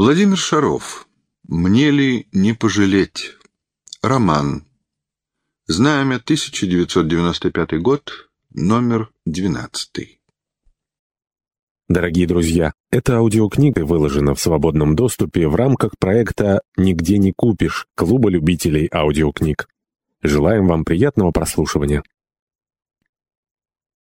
Владимир Шаров. Мне ли не пожалеть? Роман. Знамя, 1995 год, номер 12. Дорогие друзья, эта аудиокнига выложена в свободном доступе в рамках проекта «Нигде не купишь» Клуба любителей аудиокниг. Желаем вам приятного прослушивания.